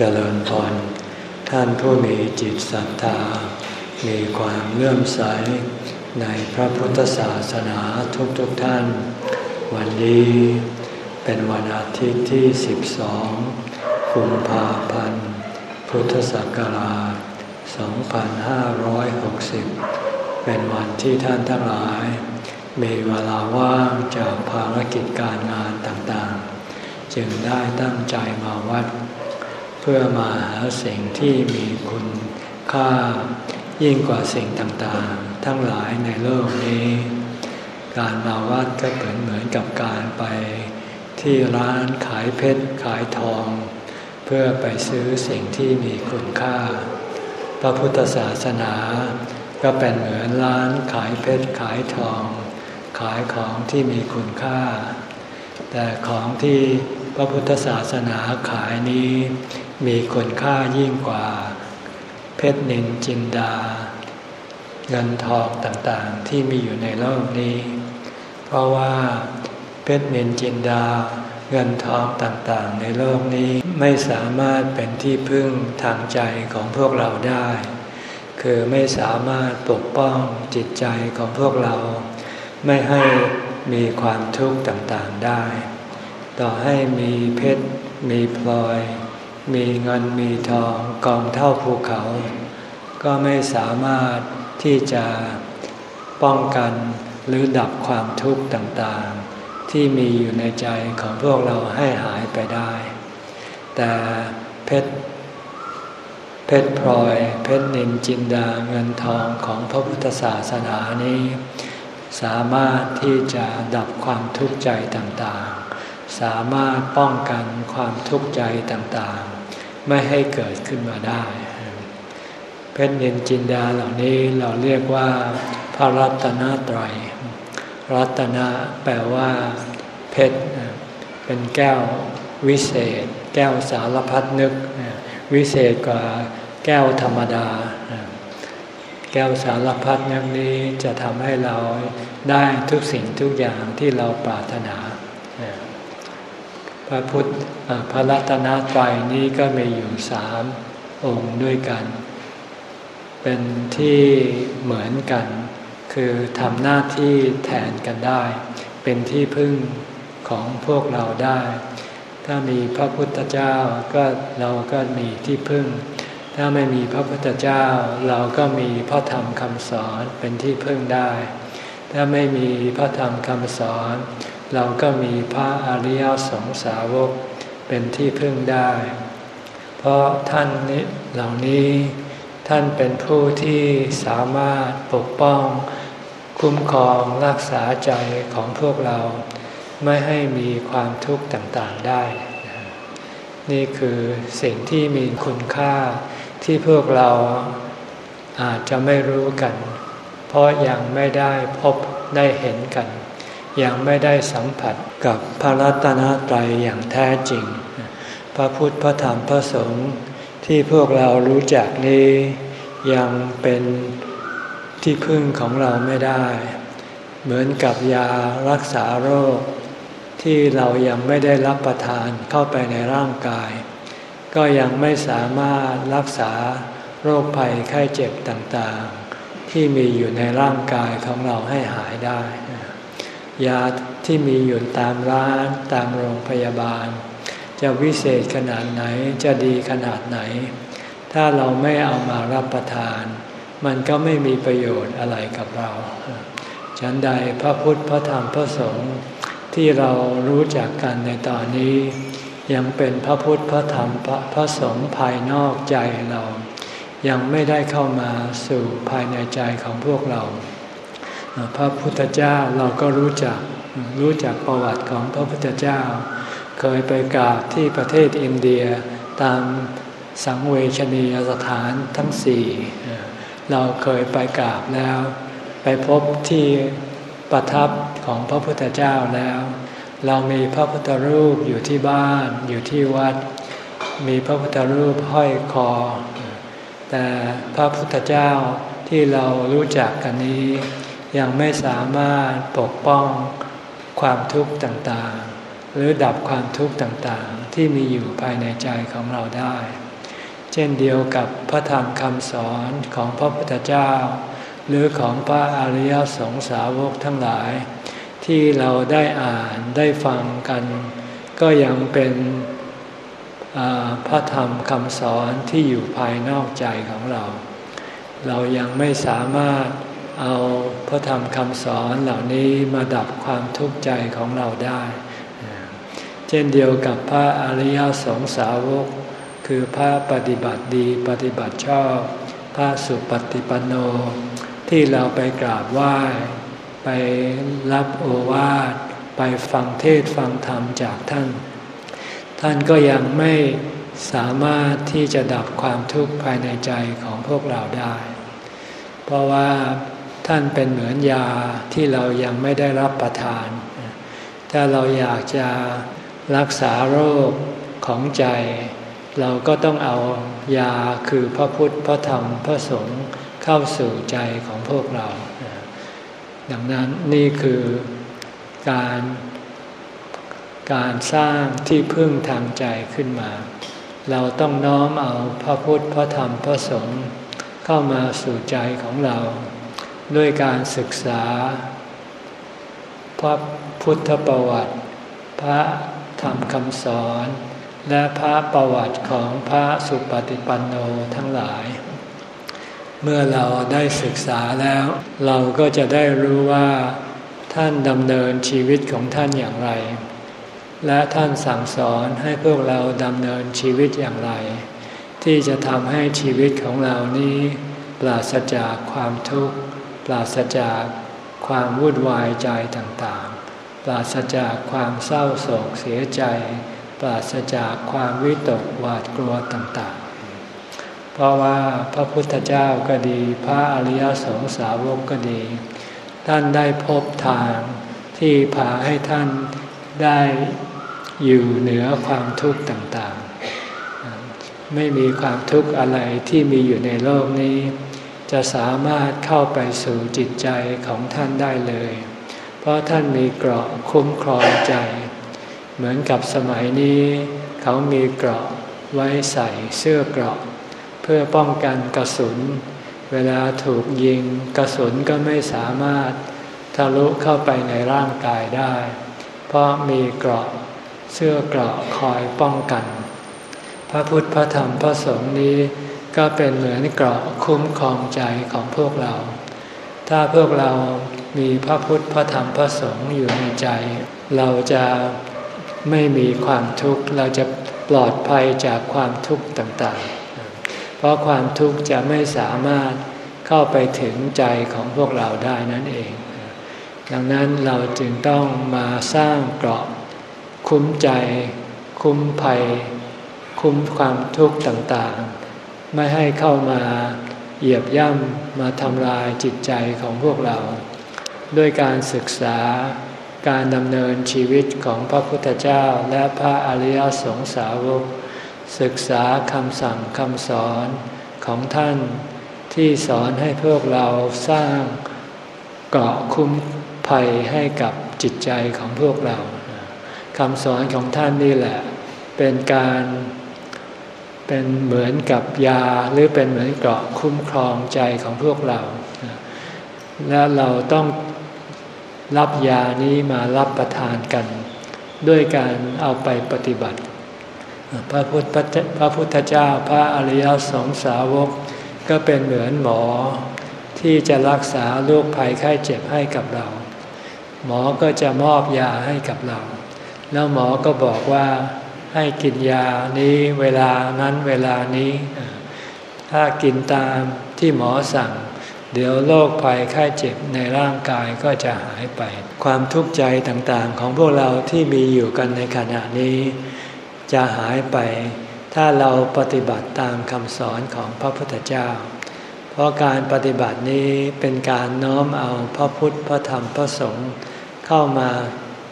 เจริญพร ท่านผู้มีจิตศรัทธา มีความเลื่อมใสในพระพุทธศาสนาทุกๆทท่าน วันนี้เป็นวันอาทิตย์ที่ 12 กุมภาพันธ์ พุทธศักราช 2560 เป็นวันที่ท่านทั้งหลาย มีเวลาว่างจากภารกิจการงานต่างๆ จึงได้ตั้งใจมาวัด พื่อมาหาสิ่งที่มีคุณค่ายิ่งกว่าสิ่งต่างๆ ทั้งหลายในโลกนี้ การมาวัดก็เหมือนเหมือนกับการไปที่ร้านขายเพชรขายทอง เพื่อไปซื้อสิ่งที่มีคุณค่า พระพุทธศาสนา ก็เป็นเหมือนร้านขายเพชรขายทอง ขายของที่มีคุณค่า แต่ของที่พระพุทธศาสนาขายนี้ มีคุณค่ายิ่งกว่า เพชรนินจินดา เงินทองต่างๆที่มีอยู่ในโลกนี้ เพราะว่าเพชรนินจินดา เงินทองต่างๆ ในโลกนี้ไม่สามารถเป็นที่พึ่งทางใจของพวกเราได้ คือไม่สามารถปกป้องจิตใจของพวกเรา ไม่ให้มีความทุกข์ต่างๆได้ ต่อให้มีเพชรมีพลอย มีเงินมีทองกองเท่าภูเขา ก็ไม่สามารถที่จะป้องกันหรือดับความทุกข์ต่างๆ ที่มีอยู่ในใจของพวกเราให้หายไปได้ แต่เพชรเพชรพลอย เพชรนินจินดาเงินทองของพระพุทธศาสนานี้ สามารถที่จะดับความทุกข์ใจต่างๆ สามารถป้องกันความทุกข์ใจต่าง ไม่ให้เกิดขึ้นมาได้ เพชรเนินจินดาเหล่านี้เราเรียกว่า พระรัตนตรัย รัตนะแปลว่า เพชรเป็นแก้ววิเศษ แก้วสารพัดนึก วิเศษกว่าแก้วธรรมดา แก้วสารพัดนึกนี้จะทำให้เราได้ทุกสิ่งทุกอย่างที่เราปรารถนา พระพุทธพระรัตนตรัยนี้ก็มีอยู่สามองค์ด้วยกัน เป็นที่เหมือนกัน คือทำหน้าที่แทนกันได้ เป็นที่พึ่งของพวกเราได้ ถ้ามีพระพุทธเจ้าก็เราก็มีที่พึ่ง ถ้าไม่มีพระพุทธเจ้า เราก็มีพระธรรมคำสอนเป็นที่พึ่งได้ ถ้าไม่มีพระธรรมคำสอน เราก็มีพระอริยสงสาวกเป็นที่พึ่งได้ เพราะท่านนี้เหล่านี้ท่านเป็นผู้ที่สามารถปกป้องคุ้มครองรักษาใจของพวกเราไม่ให้มีความทุกข์ต่างๆได้ นี่คือสิ่งที่มีคุณค่าที่พวกเราอาจจะไม่รู้กัน เพราะยังไม่ได้พบได้เห็นกัน ยังไม่ได้สัมผัสกับพระรัตนตรัยอย่างแท้จริง พระพุทธพระธรรมพระสงฆ์ที่พวกเรารู้จักนี้ยังเป็นที่พึ่งของเราไม่ได้ เหมือนกับยารักษาโรค ที่เรายังไม่ได้รับประทานเข้าไปในร่างกาย ก็ยังไม่สามารถรักษาโรคภัยไข้เจ็บต่างๆ ที่มีอยู่ในร่างกายของเราให้หายได้ ยาที่มีอยู่ตามร้านตามโรงพยาบาล จะวิเศษขนาดไหนจะดีขนาดไหน ถ้าเราไม่เอามารับประทาน มันก็ไม่มีประโยชน์อะไรกับเรา ฉันใดพระพุทธพระธรรมพระสงฆ์ที่เรารู้จักกันในตอนนี้ ยังเป็นพระพุทธพระธรรมพระพระสงฆ์ภายนอกใจเรา ยังไม่ได้เข้ามาสู่ภายในใจของพวกเรา พระพุทธเจ้าเราก็รู้จักรู้จักประวัติของพระพุทธเจ้า เคยไปกราบที่ประเทศอินเดียตามสังเวชนียสถานทั้งสี่เราเคยไปกราบแล้ว ไปพบที่ประทับของพระพุทธเจ้าแล้ว เรามีพระพุทธรูปอยู่ที่บ้านอยู่ที่วัด มีพระพุทธรูปห้อยคอ แต่พระพุทธเจ้าที่เรารู้จักกันนี้ ยังไม่สามารถปกป้องความทุกข์ต่างๆ หรือดับความทุกข์ต่างๆ ที่มีอยู่ภายในใจของเราได้ เช่นเดียวกับพระธรรมคำสอนของพระพุทธเจ้า หรือของพระอริยสงสาวกทั้งหลาย ที่เราได้อ่านได้ฟังกัน ก็ยังเป็นพระธรรมคำสอนที่อยู่ภายนอกใจของเรา เรายังไม่สามารถ เอาพระธรรมคำสอนเหล่านี้มาดับความทุกข์ใจของเราได้ เช่นเดียวกับพระอริยสงสาวก คือพระปฏิบัติดีปฏิบัติชอบ พระสุปฏิปันโน ที่เราไปกราบไหว้ ไปรับโอวาท ไปฟังเทศฟังธรรมจากท่าน ท่านก็ยังไม่สามารถที่จะดับความทุกข์ภายในใจของพวกเราได้ เพราะว่า ท่านเป็นเหมือนยาที่เรายังไม่ได้รับประทาน ถ้าเราอยากจะรักษาโรคของใจ เราก็ต้องเอายาคือพระพุทธพระธรรมพระสงฆ์เข้าสู่ใจของพวกเรา ดังนั้นนี่คือการการสร้างที่พึ่งทางใจขึ้นมา เราต้องน้อมเอาพระพุทธพระธรรมพระสงฆ์เข้ามาสู่ใจของเรา ด้วยการศึกษา พระพุทธประวัติ พระธรรมคำสอน และพระประวัติของพระสุปฏิปันโนทั้งหลาย เมื่อเราได้ศึกษาแล้ว เราก็จะได้รู้ว่าท่านดำเนินชีวิตของท่านอย่างไร และท่านสั่งสอนให้พวกเราดำเนินชีวิตอย่างไร ที่จะทำให้ชีวิตของเรานี้ปราศจากความทุกข์ ปราศจากความวุ่นวายใจต่างๆ ปราศจากความเศร้าโศกเสียใจ ปราศจากความวิตกหวาดกลัวต่างๆ เพราะว่าพระพุทธเจ้าก็ดี พระอริยสงสาวกก็ดี ท่านได้พบทางที่พาให้ท่านได้อยู่เหนือความทุกข์ต่างๆ ไม่มีความทุกข์อะไรที่มีอยู่ในโลกนี้ จะสามารถเข้าไปสู่จิตใจของท่านได้เลย เพราะท่านมีเกราะคุ้มครองใจ เหมือนกับสมัยนี้ เขามีเกราะไว้ใส่เสื้อเกราะ เพื่อป้องกันกระสุน เวลาถูกยิงกระสุนก็ไม่สามารถทะลุเข้าไปในร่างกายได้ เพราะมีเกราะเสื้อเกราะคอยป้องกัน พระพุทธพระธรรมพระสงฆ์นี้ ก็เป็นเหมือนเกราะคุ้มครองใจของพวกเรา ถ้าพวกเรามีพระพุทธพระธรรมพระสงฆ์อยู่ในใจ เราจะไม่มีความทุกข์เราจะปลอดภัยจากความทุกข์ต่างๆ เพราะความทุกข์จะไม่สามารถเข้าไปถึงใจของพวกเราได้นั่นเอง ดังนั้นเราจึงต้องมาสร้างเกราะคุ้มใจ คุ้มภัย คุ้มความทุกข์ต่างๆ ไม่ให้เข้ามาเหยียบย่ำมาทำลายจิตใจของพวกเรา ด้วยการศึกษาการดำเนินชีวิตของพระพุทธเจ้าและพระอริยสงสาวก ศึกษาคำสั่งคำสอนของท่านที่สอนให้พวกเราสร้างเกาะคุ้มภัยให้กับจิตใจของพวกเราคำสอนของท่านนี่แหละ เป็นการ เป็นเหมือนกับยาหรือเป็นเหมือนเกราะคุ้มครองใจของพวกเรา และเราต้องรับยานี้มารับประทานกัน ด้วยการเอาไปปฏิบัติ พระพุทธพระพุทธเจ้าพระอริยสงสาวก ก็เป็นเหมือนหมอที่จะรักษาโรคภัยไข้เจ็บให้กับเรา หมอก็จะมอบยาให้กับเรา แล้วหมอก็บอกว่า ให้กินยานี้เวลานั้นเวลานี้ ถ้ากินตามที่หมอสั่ง เดี๋ยวโรคภัยไข้เจ็บในร่างกายก็จะหายไป ความทุกข์ใจต่างๆ ของพวกเราที่มีอยู่กันในขณะนี้ จะหายไป ถ้าเราปฏิบัติตามคำสอนของพระพุทธเจ้า เพราะการปฏิบัตินี้เป็นการน้อมเอาพระพุทธพระธรรมพระสงฆ์เข้ามา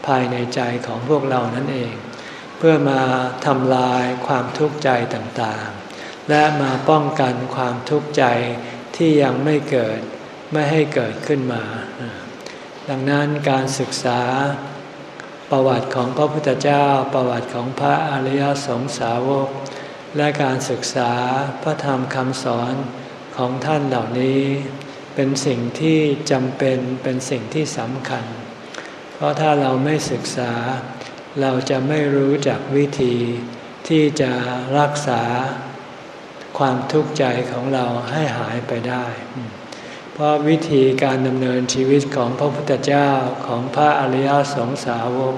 ภายในใจของพวกเรานั่นเอง เพื่อมาทำลายความทุกข์ใจต่างๆ และมาป้องกันความทุกข์ใจที่ยังไม่เกิดไม่ให้เกิดขึ้นมา ดังนั้นการศึกษาประวัติของพระพุทธเจ้า ประวัติของพระอริยสงสาวก และการศึกษาพระธรรมคำสอนของท่านเหล่านี้ เป็นสิ่งที่จำเป็นเป็นสิ่งที่สำคัญ เพราะถ้าเราไม่ศึกษา เราจะไม่รู้จักวิธีที่จะรักษาความทุกข์ใจของเราให้หายไปได้ เพราะวิธีการดำเนินชีวิตของพระพุทธเจ้าของพระอริยสงสาวก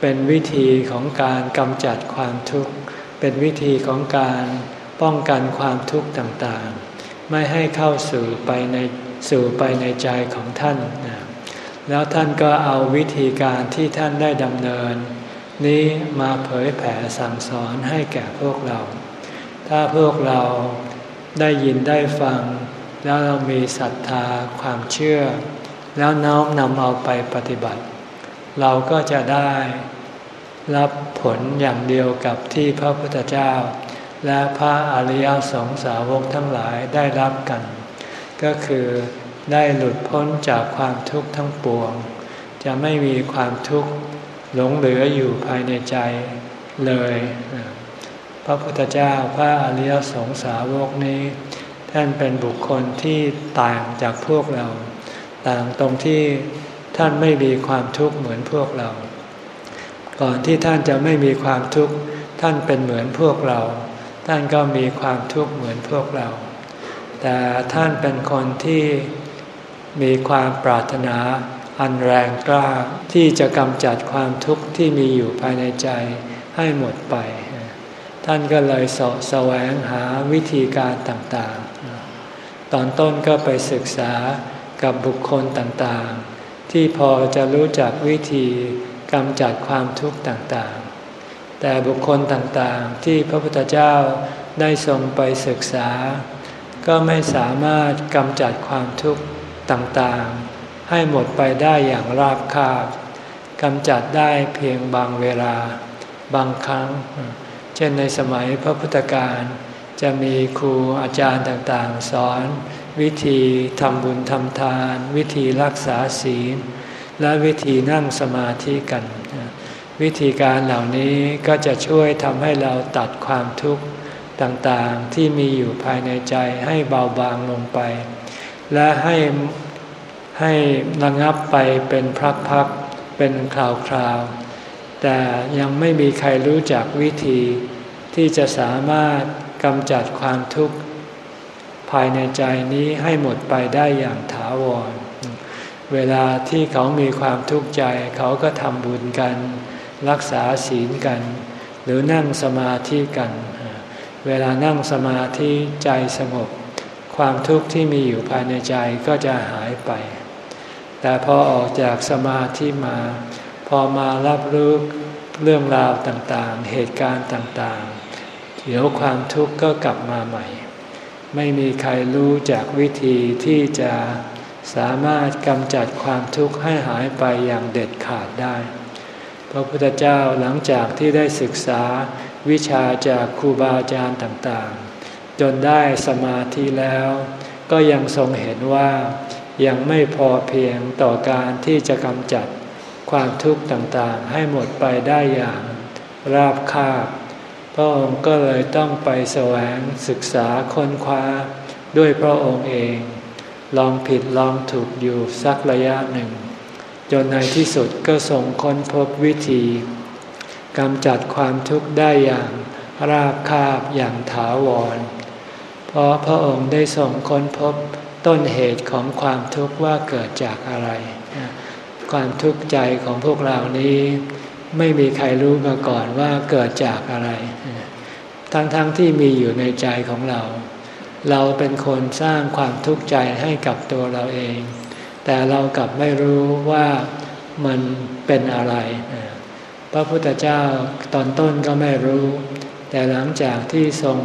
เป็นวิธีของการกำจัดความทุกข์ เป็นวิธีของการป้องกันความทุกข์ต่างๆ ไม่ให้เข้าสู่ไปในสู่ไปในใจของท่านนะ แล้วท่านก็เอาวิธีการที่ท่านได้ดำเนิน นี้มาเผยแผ่สั่งสอนให้แก่พวกเรา ถ้าพวกเราได้ยินได้ฟัง แล้วเรามีศรัทธาความเชื่อ แล้วน้อมนำเอาไปปฏิบัติ เราก็จะได้รับผลอย่างเดียวกับที่พระพุทธเจ้า และพระอริยสงสาวกทั้งหลายได้รับกัน ก็คือ ได้หลุดพ้นจากความทุกข์ทั้งปวง จะไม่มีความทุกข์หลงเหลืออยู่ภายในใจเลย พระพุทธเจ้าพระอริยสงสาวกนี้ ท่านเป็นบุคคลที่ต่างจากพวกเรา ต่างตรงที่ท่านไม่มีความทุกข์เหมือนพวกเรา ก่อนที่ท่านจะไม่มีความทุกข์ท่านเป็นเหมือนพวกเรา ท่านก็มีความทุกข์เหมือนพวกเรา แต่ท่านเป็นคนที่ มีความปรารถนาอันแรงกล้าที่จะกำจัดความทุกข์ที่มีอยู่ภายในใจให้หมดไป ท่านก็เลยสะแสวงหาวิธีการต่างๆ ตอนต้นก็ไปศึกษากับบุคคลต่างๆ ที่พอจะรู้จักวิธีกำจัดความทุกข์ต่างๆ แต่บุคคลต่างๆ ที่พระพุทธเจ้าได้ทรงไปศึกษา ก็ไม่สามารถกำจัดความทุกข์ ต่างๆ ให้หมดไปได้อย่างราบคาบกำจัดได้เพียงบางเวลา บางครั้ง เช่นในสมัยพระพุทธการจะมีครูอาจารย์ต่างๆ สอน วิธีทำบุญทำทาน วิธีรักษาศีล และวิธีนั่งสมาธิกัน วิธีการเหล่านี้ก็จะช่วยทำให้เราตัดความทุกข์ต่างๆที่มีอยู่ภายในใจให้เบาบางลงไป และให้ให้ระงับไปเป็นพักๆเป็นคราวๆ แต่ยังไม่มีใครรู้จักวิธีที่จะสามารถกำจัดความทุกข์ภายในใจนี้ให้หมดไปได้อย่างถาวร เวลาที่เขามีความทุกข์ใจ เขาก็ทำบุญกัน รักษาศีลกัน หรือนั่งสมาธิกัน เวลานั่งสมาธิใจสงบ ความทุกข์ที่มีอยู่ภายในใจก็จะหายไป แต่พอออกจากสมาธิมา พอมารับรู้เรื่องราวต่างๆ เหตุการณ์ต่างๆ เดี๋ยวความทุกข์ก็กลับมาใหม่ ไม่มีใครรู้จากวิธีที่จะสามารถกำจัดความทุกข์ให้หายไปอย่างเด็ดขาดได้ พระพุทธเจ้าหลังจากที่ได้ศึกษาวิชาจากครูบาอาจารย์ต่างๆ จนได้สมาธิแล้ว ก็ยังทรงเห็นว่ายังไม่พอเพียงต่อการที่จะกำจัดความทุกข์ต่างๆ ให้หมดไปได้อย่างราบคาบพระองค์ก็เลยต้องไปแสวงศึกษาค้นคว้าด้วยพระองค์เอง ลองผิดลองถูกอยู่สักระยะหนึ่ง จนในที่สุดก็ทรงค้นพบวิธีกำจัดความทุกข์ได้อย่างราบคาบอย่างถาวร เพราะพระองค์ได้ทรงค้นพบต้นเหตุของความทุกข์ว่าเกิดจากอะไร ความทุกข์ใจของพวกเรานี้ ไม่มีใครรู้มาก่อนว่าเกิดจากอะไร ทั้งๆทที่มีอยู่ในใจของเรา เราเป็นคนสร้างความทุกข์ใจให้กับตัวเราเอง แต่เรากลับไม่รู้ว่ามันเป็นอะไร พระพุทธเจ้าตอนต้นก็ไม่รู้ แต่หลังจากที่ทรง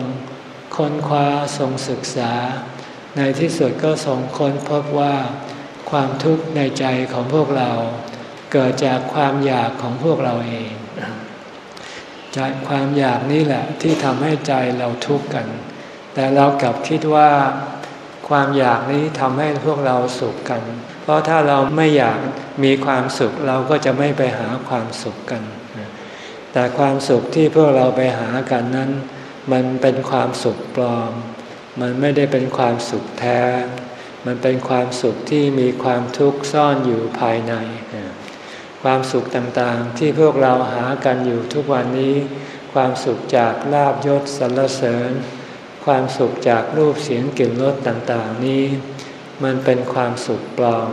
ค้นคว้าทรงศึกษา ในที่สุดก็ทรงค้นพบว่า ความทุกข์ในใจของพวกเรา เกิดจากความอยากของพวกเราเองจากความอยากนี่แหละที่ทำให้ใจเราทุกข์กัน แต่เรากลับคิดว่า ความอยากนี้ทำให้พวกเราสุขกัน เพราะถ้าเราไม่อยากมีความสุขเราก็จะไม่ไปหาความสุขกัน แต่ความสุขที่พวกเราไปหากันนั้น มันเป็นความสุขปลอม มันไม่ได้เป็นความสุขแท้ มันเป็นความสุขที่มีความทุกข์ซ่อนอยู่ภายใน ความสุขต่างๆที่พวกเราหากันอยู่ทุกวันนี้ ความสุขจากลาบยศสรรเสริญ ความสุขจากรูปเสียงกลิ่นรสต่างๆนี้ มันเป็นความสุขปลอม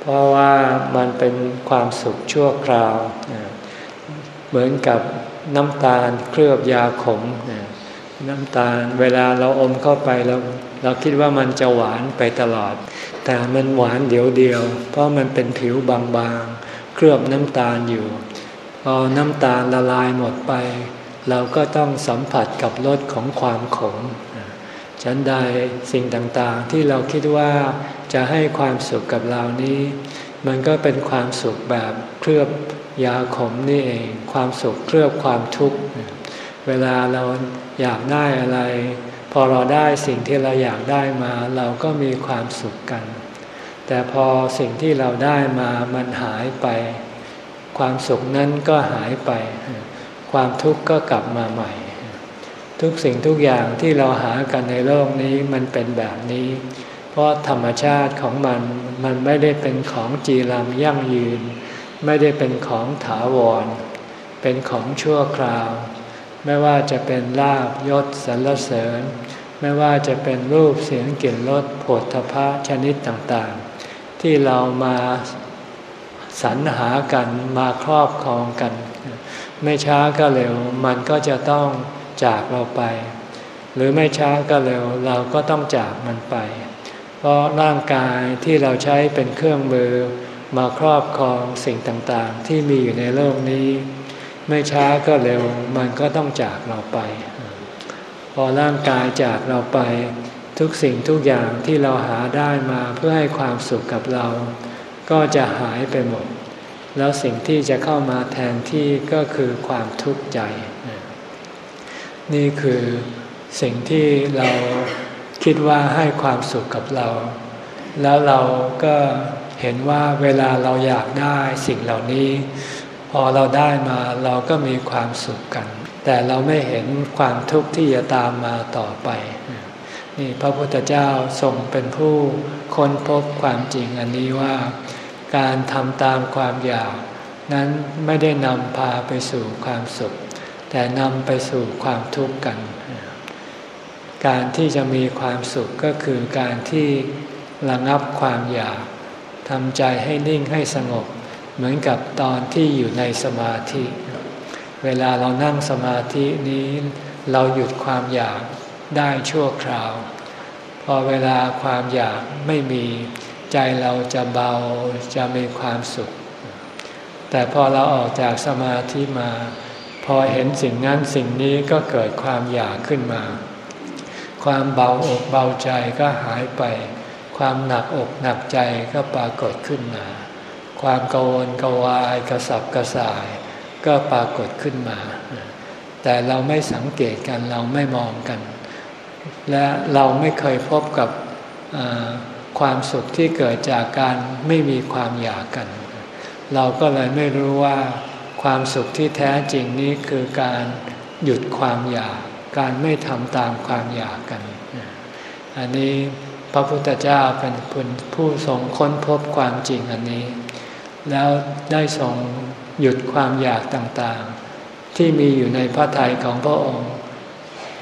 เพราะว่ามันเป็นความสุขชั่วคราว เหมือนกับน้ำตาลเคลือบยาขมน้ำตาลเวลาเราอมเข้าไปเราเราคิดว่ามันจะหวานไปตลอด แต่มันหวานเดียวเดียว เพราะมันเป็นผิวบางๆ เคลือบน้ำตาลอยู่ พอน้ำตาลละลายหมดไป เราก็ต้องสัมผัสกับรสของความขมฉันใดสิ่งต่างๆที่เราคิดว่าจะให้ความสุขกับเรานี้ มันก็เป็นความสุขแบบเคลือบ ยาขมนี่เองความสุขเคลือบความทุกข์เวลาเราอยากได้อะไร พอเราได้สิ่งที่เราอยากได้มา เราก็มีความสุขกัน แต่พอสิ่งที่เราได้มามันหายไป ความสุขนั้นก็หายไป ความทุกข์ก็กลับมาใหม่ ทุกสิ่งทุกอย่างที่เราหากันในโลกนี้มันเป็นแบบนี้ เพราะธรรมชาติของมันมันไม่ได้เป็นของจีรังยั่งยืน ไม่ได้เป็นของถาวร เป็นของชั่วคราว ไม่ว่าจะเป็นลาบยศสรรเสริญ ไม่ว่าจะเป็นรูปเสียงกลิ่นรสผลทพะชนิดต่างๆ ที่เรามาสรรหากันมาครอบครองกัน ไม่ช้าก็เร็วมันก็จะต้องจากเราไป หรือไม่ช้าก็เร็วเราก็ต้องจากมันไป เพราะร่างกายที่เราใช้เป็นเครื่องมือ มาครอบครองสิ่งต่างๆ ที่มีอยู่ในโลกนี้ ไม่ช้าก็เร็วมันก็ต้องจากเราไป พอร่างกายจากเราไป ทุกสิ่งทุกอย่างที่เราหาได้มาเพื่อให้ความสุขกับเรา ก็จะหายไปหมด แล้วสิ่งที่จะเข้ามาแทนที่ก็คือความทุกข์ใจ นี่คือสิ่งที่เราคิดว่าให้ความสุขกับเรา แล้วเราก็ เห็นว่าเวลาเราอยากได้สิ่งเหล่านี้ พอเราได้มาเราก็มีความสุขกัน แต่เราไม่เห็นความทุกข์ที่จะตามมาต่อไป นี่พระพุทธเจ้าทรงเป็นผู้ค้นพบความจริงอันนี้ว่า การทำตามความอยาก นั้นไม่ได้นำพาไปสู่ความสุข แต่นำไปสู่ความทุกข์กัน การที่จะมีความสุขก็คือการที่ระงับความอยาก ทำใจให้นิ่งให้สงบ เหมือนกับตอนที่อยู่ในสมาธิ เวลาเรานั่งสมาธินี้ เราหยุดความอยากได้ชั่วคราว พอเวลาความอยากไม่มีใจเราจะเบาจะมีความสุข แต่พอเราออกจากสมาธิมา พอเห็นสิ่งนั้นสิ่งนี้ก็เกิดความอยากขึ้นมา ความเบาอกเบาใจก็หายไป ความหนักอกหนักใจก็ปรากฏขึ้นมา ความกังวลกวายกระสับกระส่าย ก็ปรากฏขึ้นมา แต่เราไม่สังเกตกันเราไม่มองกัน และเราไม่เคยพบกับความสุขที่เกิดจากการไม่มีความอยากกัน เราก็เลยไม่รู้ว่าความสุขที่แท้จริงนี้คือการหยุดความอยาก การไม่ทำตามความอยากกัน อันนี้ พระพุทธเจ้าเป็นผู้ทรงค้นพบความจริงอันนี้ แล้วได้ทรงหยุดความอยากต่างๆ ที่มีอยู่ในพระทัยของพระองค์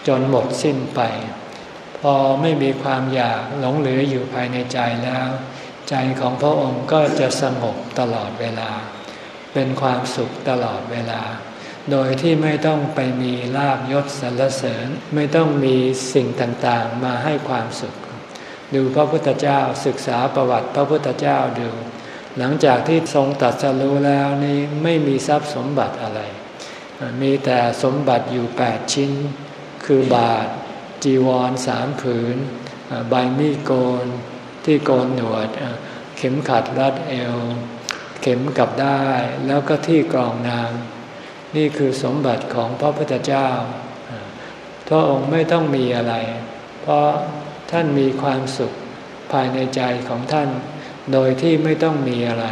จนหมดสิ้นไป พอไม่มีความอยากหลงเหลืออยู่ภายในใจแล้ว ใจของพระองค์ก็จะสงบตลอดเวลา เป็นความสุขตลอดเวลา โดยที่ไม่ต้องไปมีลาบยศสรรเสริญไม่ต้องมีสิ่งต่างๆ มาให้ความสุข ดูพระพุทธเจ้าศึกษาประวัติพระพุทธเจ้าดู หลังจากที่ทรงตัดสรู้แล้วนี่ไม่มีทรัพย์สมบัติอะไร มีแต่สมบัติอยู่แปดชิ้น คือบาท จีวรสามผืน ใบมีดโกน ที่โกนหนวด เข็มขัดรัดเอว เข็มกับได้แล้วก็ที่กรองนางนี่คือสมบัติของพระพุทธเจ้าพระองค์ไม่ต้องมีอะไร เพราะ ท่านมีความสุขภายในใจของท่าน โดยที่ไม่ต้องมีอะไร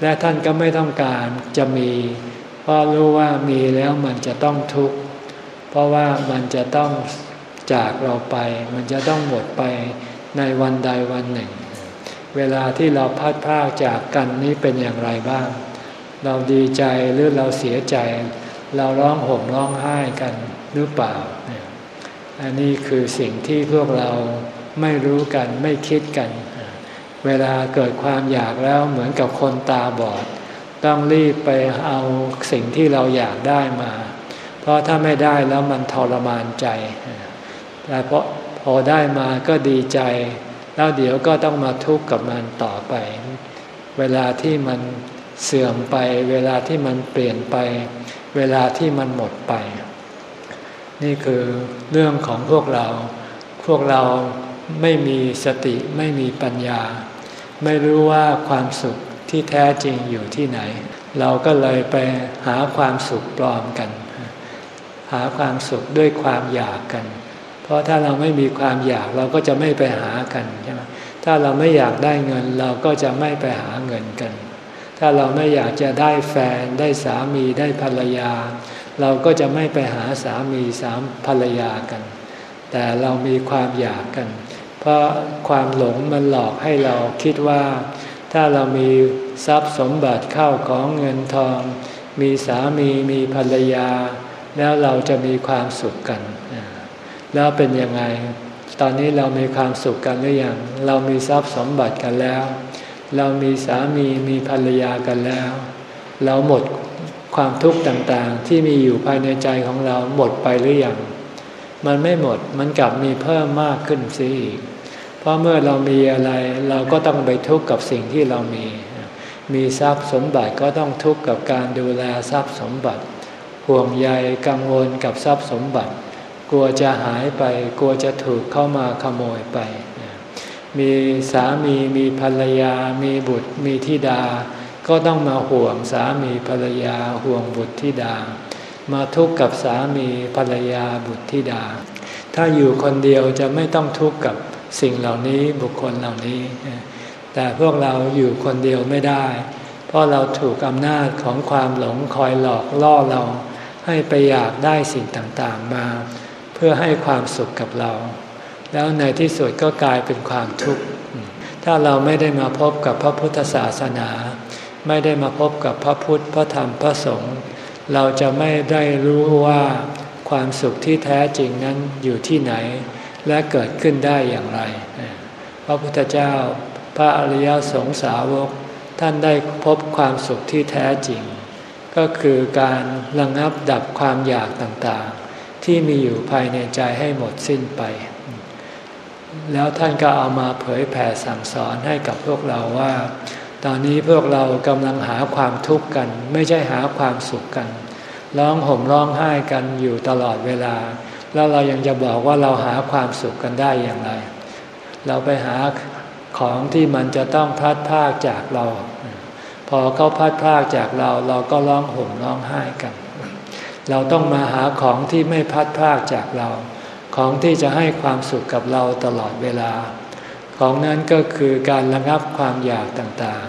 และท่านก็ไม่ต้องการจะมี เพราะรู้ว่ามีแล้วมันจะต้องทุกข์เพราะว่ามันจะต้องจากเราไป มันจะต้องหมดไปในวันใดวันหนึ่ง เวลาที่เราพัดพากจากกันนี้เป็นอย่างไรบ้าง เราดีใจหรือเราเสียใจ เราร้องห่มร้องไห้กันหรือเปล่า อันนี้คือสิ่งที่พวกเราไม่รู้กันไม่คิดกัน เวลาเกิดความอยากแล้วเหมือนกับคนตาบอด ต้องรีบไปเอาสิ่งที่เราอยากได้มา เพราะถ้าไม่ได้แล้วมันทรมานใจแต่พอพอได้มาก็ดีใจ แล้วเดี๋ยวก็ต้องมาทุกข์กับมันต่อไป เวลาที่มันเสื่อมไป เวลาที่มันเปลี่ยนไป เวลาที่มันหมดไป นี่คือเรื่องของพวกเรา พวกเราไม่มีสติไม่มีปัญญา ไม่รู้ว่าความสุขที่แท้จริงอยู่ที่ไหน เราก็เลยไปหาความสุขปลอมกัน หาความสุขด้วยความอยากกัน เพราะถ้าเราไม่มีความอยากเราก็จะไม่ไปหากันใช่ไหมถ้าเราไม่อยากได้เงินเราก็จะไม่ไปหาเงินกัน ถ้าเราไม่อยากจะได้แฟนได้สามีได้ภรรยา เราก็จะไม่ไปหาสามีสามภรรยากัน แต่เรามีความอยากกัน เพราะความหลงมันหลอกให้เราคิดว่า ถ้าเรามีทรัพย์สมบัติเข้าของเงินทอง มีสามีมีภรรยา แล้วเราจะมีความสุขกัน แล้วเป็นยังไง ตอนนี้เรามีความสุขกันหรือยังเรามีทรัพย์สมบัติกันแล้ว เรามีสามีมีภรรยากันแล้ว เราหมด ความทุกข์ต่างๆ ที่มีอยู่ภายในใจของเราหมดไปหรือยังมันไม่หมดมันกลับมีเพิ่มมากขึ้นสิอีก เพราะเมื่อเรามีอะไรเราก็ต้องไปทุกข์กับสิ่งที่เรามี มีทรัพย์สมบัติก็ต้องทุกข์กับการดูแลทรัพย์สมบัติ ห่วงใยกังวลกับทรัพย์สมบัติ กลัวจะหายไป กลัวจะถูกเข้ามาขโมยไป มีสามีมีภรรยา มีบุตรมีธิดา ก็ต้องมาห่วงสามีภรรยาห่วงบุตรธิดา มาทุกข์กับสามีภรรยาบุตรธิดา ถ้าอยู่คนเดียวจะไม่ต้องทุกข์กับสิ่งเหล่านี้บุคคลเหล่านี้ แต่พวกเราอยู่คนเดียวไม่ได้ เพราะเราถูกอำนาจของความหลงคอยหลอกล่อเรา ให้ไปอยากได้สิ่งต่างๆมา เพื่อให้ความสุขกับเรา แล้วในที่สุดก็กลายเป็นความทุกข์ถ้าเราไม่ได้มาพบกับพระพุทธศาสนา ไม่ได้มาพบกับพระพุทธพระธรรมพระสงฆ์เราจะไม่ได้รู้ว่าความสุขที่แท้จริงนั้นอยู่ที่ไหน และเกิดขึ้นได้อย่างไร พระพุทธเจ้าพระอริยสงสาวก ท่านได้พบความสุขที่แท้จริง ก็คือการระงงับดับความอยากต่างๆ ที่มีอยู่ภายในใจให้หมดสิ้นไป แล้วท่านก็เอามาเผยแผ่สั่งสอนให้กับพวกเราว่า ตอนนี้พวกเรากำลังหาความทุกข์กัน ไม่ใช่หาความสุขกัน ร้องห่มร้องไห้กันอยู่ตลอดเวลา แล้วเรายังจะบอกว่าเราหาความสุขกันได้อย่างไร เราไปหาของที่มันจะต้องพลัดพรากจากเรา พอเขาพัดพากจากเราเราก็ร้องห่มร้องไห้กัน เราต้องมาหาของที่ไม่พัดพากจากเรา ของที่จะให้ความสุขกับเราตลอดเวลา ของนั้นก็คือการระงับความอยากต่าง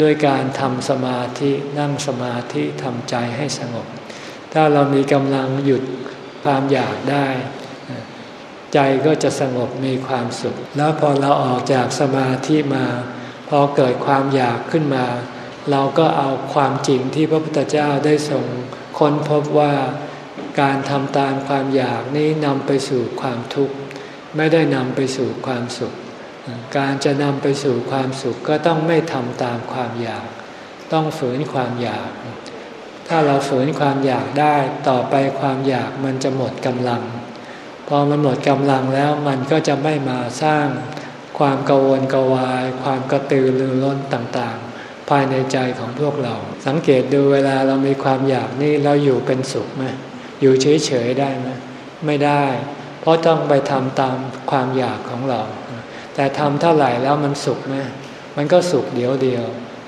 ด้วยการทำสมาธินั่งสมาธิทำใจให้สงบ ถ้าเรามีกำลังหยุดความอยากได้ ใจก็จะสงบมีความสุข แล้วพอเราออกจากสมาธิมา พอเกิดความอยากขึ้นมา เราก็เอาความจริงที่พระพุทธเจ้าได้ทรงค้นพบว่าการทำตามความอยากนี้นำไปสู่ความทุกข์ ไม่ได้นำไปสู่ความสุข การจะนำไปสู่ความสุขก็ต้องไม่ทำตามความอยาก ต้องฝืนความอยาก ถ้าเราฝืนความอยากได้ต่อไปความอยากมันจะหมดกำลัง พอมันหมดกำลังแล้วมันก็จะไม่มาสร้างความกังวลกวาย ความกระตือรือร้นต่างๆ ภายในใจของพวกเรา สังเกตดูเวลาเรามีความอยากนี่เราอยู่เป็นสุขไหมอยู่เฉยๆได้ไหมไม่ได้ เพราะต้องไปทำตามความอยากของเรา แต่ทำเท่าไหร่แล้วมันสุขไหมมันก็สุขเดียวเดียว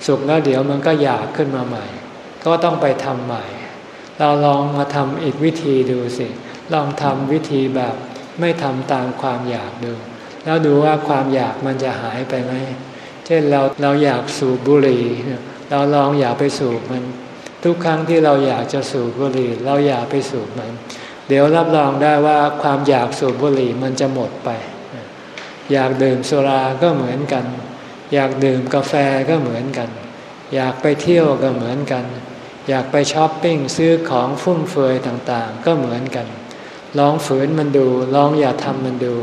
สุขแล้วเดี๋ยวมันก็อยากขึ้นมาใหม่ ก็ต้องไปทำใหม่ เราลองมาทำอีกวิธีดูสิ ลองทำวิธีแบบไม่ทำตามความอยากดู แล้วดูว่าความอยากมันจะหายไปไหม เช่นเราเราอยากสูบบุหรี่ เราลองอยากไปสูบมัน ทุกครั้งที่เราอยากจะสูบบุหรี่ เราอยากไปสูบมัน เดี๋ยวรับรองได้ว่าความอยากสูบบุหรี่มันจะหมดไป อยากดื่มสุราก็เหมือนกัน อยากดื่มกาแฟก็เหมือนกัน อยากไปเที่ยวก็เหมือนกัน อยากไปช้อปปิ้งซื้อของฟุ่มเฟือยต่างๆ ก็เหมือนกัน ลองฝืนมันดูลองอย่าทำมันดู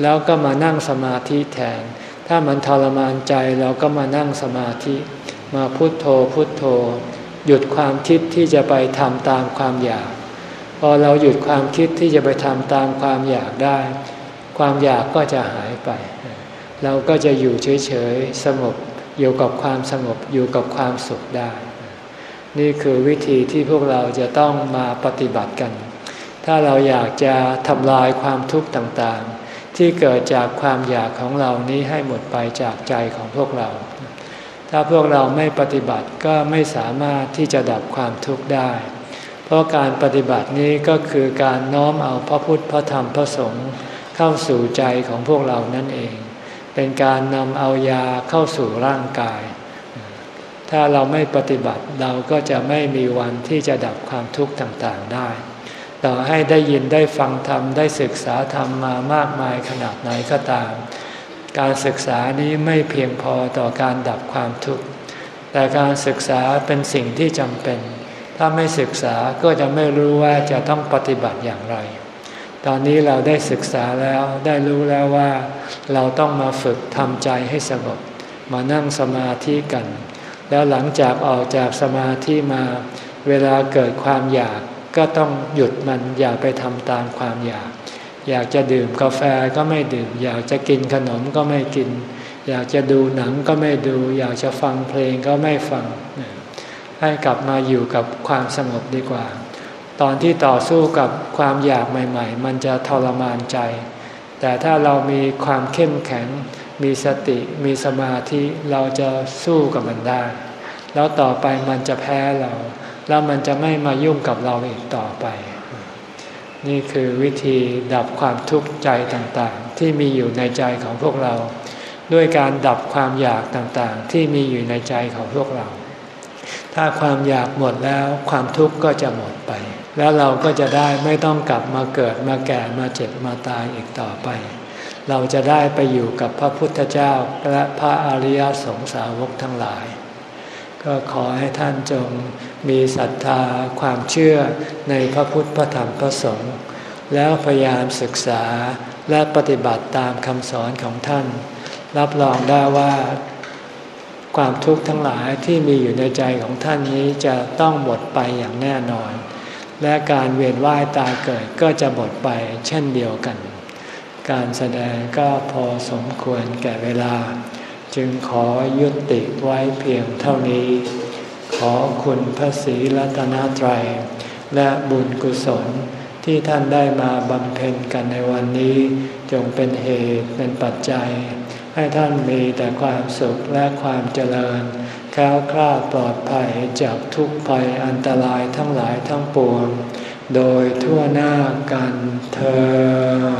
แล้วก็มานั่งสมาธิแทน ถ้ามันทรมานใจเราก็มานั่งสมาธิ มาพุโทโธพุโทโธ หยุดความคิดที่จะไปทำตามความอยาก พอเราหยุดความคิดที่จะไปทำตามความอยากได้ ความอยากก็จะหายไป เราก็จะอยู่เฉยๆสงบอยู่กับความสงบอยู่กับความสุขได้ นี่คือวิธีที่พวกเราจะต้องมาปฏิบัติกัน ถ้าเราอยากจะทำลายความทุกข์ต่างๆ ที่เกิดจากความอยากของเรานี้ให้หมดไปจากใจของพวกเรา ถ้าพวกเราไม่ปฏิบัติก็ไม่สามารถที่จะดับความทุกข์ได้ เพราะการปฏิบัตินี้ก็คือการน้อมเอาพระพุทธพระธรรมพระสงฆ์ เข้าสู่ใจของพวกเรานั่นเอง เป็นการนำเอายาเข้าสู่ร่างกาย ถ้าเราไม่ปฏิบัติเราก็จะไม่มีวันที่จะดับความทุกข์ต่างๆได้ ต่อให้ได้ยินได้ฟังธรรมได้ศึกษาธรรมมามากมายขนาดไหนก็ตาม การศึกษานี้ไม่เพียงพอต่อการดับความทุกข์แต่การศึกษาเป็นสิ่งที่จำเป็น ถ้าไม่ศึกษาก็จะไม่รู้ว่าจะต้องปฏิบัติอย่างไร ตอนนี้เราได้ศึกษาแล้วได้รู้แล้วว่า เราต้องมาฝึกทำใจให้สงบมานั่งสมาธิกัน แล้วหลังจากออกจากสมาธิมา เวลาเกิดความอยากก็ต้องหยุดมันอย่าไปทำตามความอยาก อยากจะดื่มกาแฟก็ไม่ดื่ม อยากจะกินขนมก็ไม่กิน อยากจะดูหนังก็ไม่ดู อยากจะฟังเพลงก็ไม่ฟัง ให้กลับมาอยู่กับความสงบดีกว่า ตอนที่ต่อสู้กับความอยากใหม่ ๆ มันจะทรมานใจ แต่ถ้าเรามีความเข้มแข็ง มีสติ มีสมาธิ เราจะสู้กับมันได้ แล้วต่อไปมันจะแพ้เรา แล้วมันจะไม่มายุ่งกับเราอีกต่อไป นี่คือวิธีดับความทุกข์ใจต่างๆ ที่มีอยู่ในใจของพวกเรา ด้วยการดับความอยากต่างๆ ที่มีอยู่ในใจของพวกเราถ้าความอยากหมดแล้วความทุกข์ก็จะหมดไป แล้วเราก็จะได้ไม่ต้องกลับมาเกิดมาแก่มาเจ็บมาตายอีกต่อไป เราจะได้ไปอยู่กับพระพุทธเจ้าและพระอริยสงสาวกทั้งหลาย ก็ขอให้ท่านจงมีศรัทธาความเชื่อในพระพุทธพระธรรมพระสงฆ์แล้วพยายามศึกษาและปฏิบัติตามคำสอนของท่าน รับรองได้ว่าความทุกข์ทั้งหลายที่มีอยู่ในใจของท่านนี้จะต้องหมดไปอย่างแน่นอน และการเวียนว่ายตายเกิดก็จะหมดไปเช่นเดียวกัน การแสดงก็พอสมควรแก่เวลา จึงขอยุติไว้เพียงเท่านี้ ขอคุณพระศรีรัตนตรัย และบุญกุศลที่ท่านได้มาบำเพ็ญกันในวันนี้ จงเป็นเหตุเป็นปัจจัย ให้ท่านมีแต่ความสุขและความเจริญ แค้วคลาดปลอดภัยจากทุกภัยอันตรายทั้งหลายทั้งปวง โดยทั่วหน้ากันเธอ